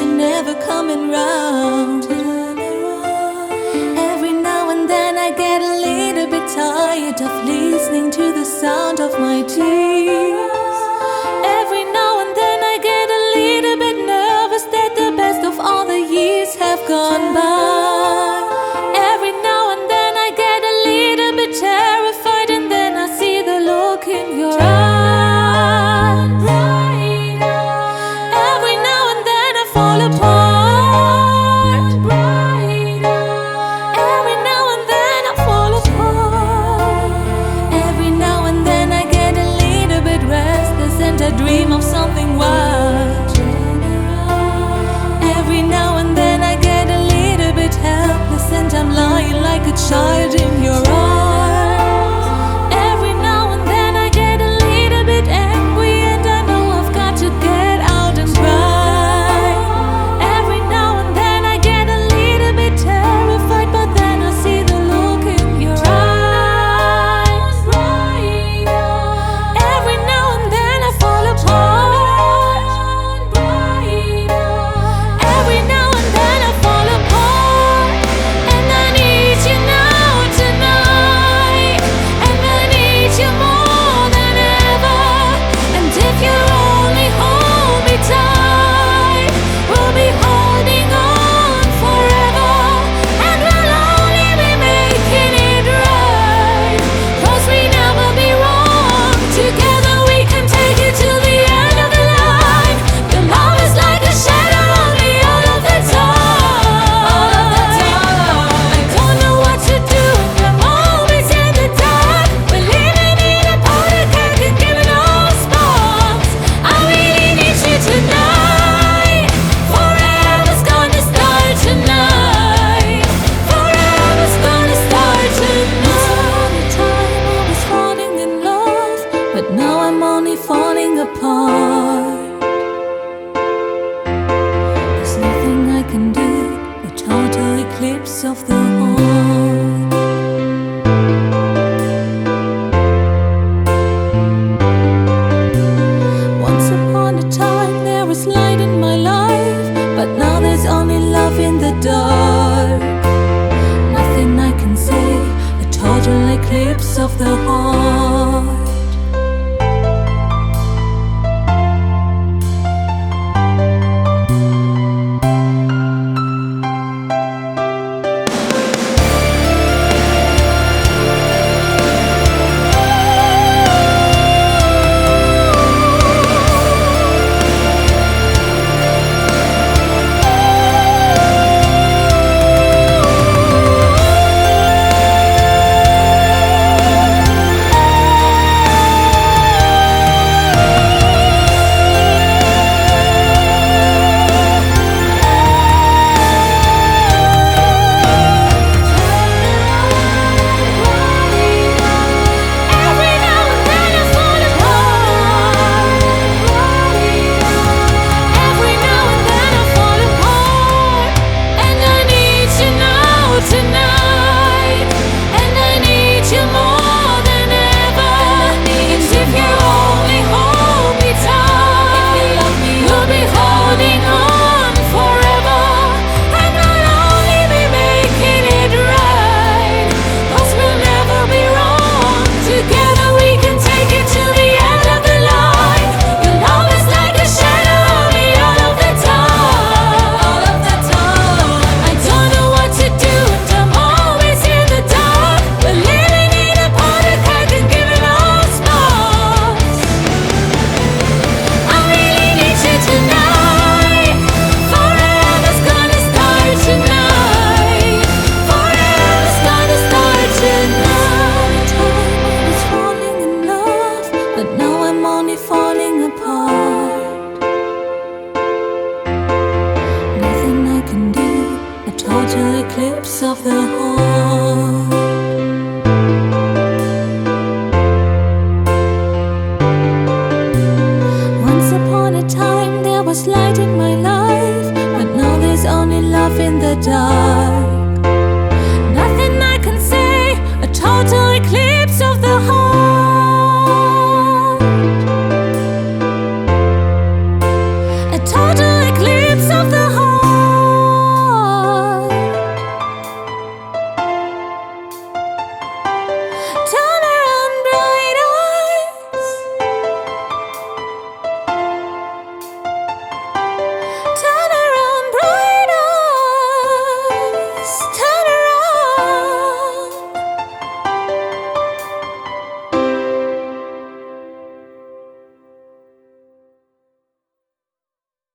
you're never coming round. Every now and then I get a little bit tired of listening to the sound of my tears. shine. Once upon a time, there was light in my life, but now there's only love in the dark.